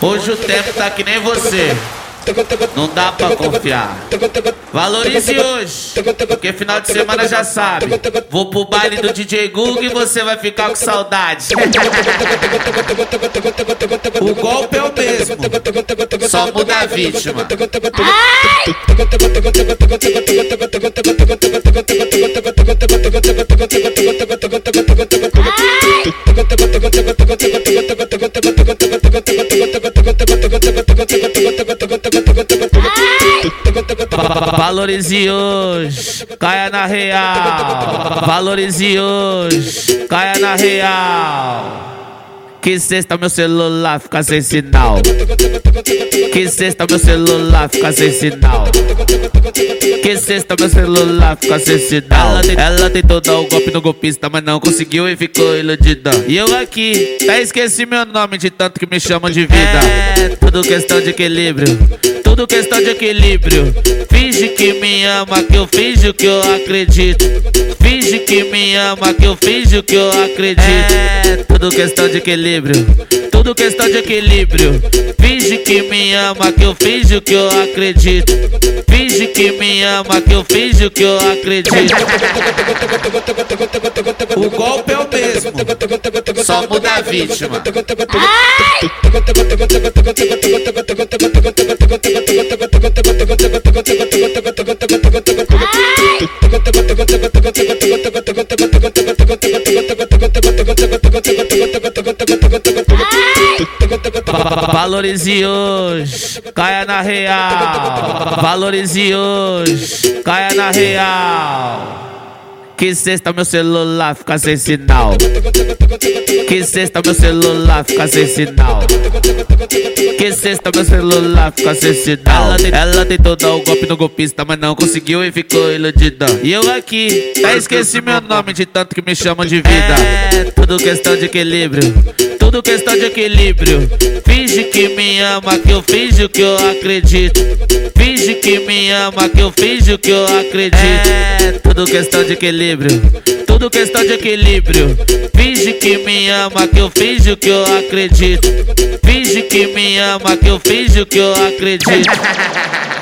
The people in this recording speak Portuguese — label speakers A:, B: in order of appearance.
A: Hoje o tempo tá que nem você. Não dá pra confiar. Valorize hoje, porque final de semana já sabe. Vou pro baile do DJ Google e você vai ficar com saudade. O golpe é o mesmo, só muda a vítima. Valorize hoje, caia na real. Valorize hoje, caia na real. Que sexta meu celular fica sem sinal. Que sexta meu celular fica sem sinal. Que sexta meu celular fica sem sinal. Ela, tentou dar o golpe no golpista, mas não conseguiu e ficou iludida. E eu aqui, até esqueci meu nome de tanto que me chamam de vida. É tudo questão de equilíbrio. Tudo questão de equilíbrio. Finge que me ama, que eu finjo que eu acredito. Finge que me ama, que eu finjo que eu acredito. É tudo questão de equilíbrio. Tudo questão de equilíbrio. Finge que me ama, que eu finjo que eu acredito. Finge que me ama, que eu finjo que eu acredito. O golpe é o mesmo, só muda a vítima. Valorize hoje, caia na real. Valorize hoje, caia na real. Que sexta meu celular fica sem sinal. Que sexta meu celular fica sem sinal. Que sexta meu celular fica sem sinal. Ela, ela tentou dar o um golpe no golpista, mas não conseguiu e ficou iludida. E eu aqui, até esqueci meu nome de tanto que me chamam de vida. É tudo questão de equilíbrio. Tudo questão de equilíbrio. Finge que me ama, que eu finjo que eu acredito. Finge que me ama, que eu finjo que eu acredito. É tudo questão de equilíbrio. Tudo questão de equilíbrio. Finge que me ama, que eu finjo que eu acredito. Finge que me ama, que eu finjo que eu acredito.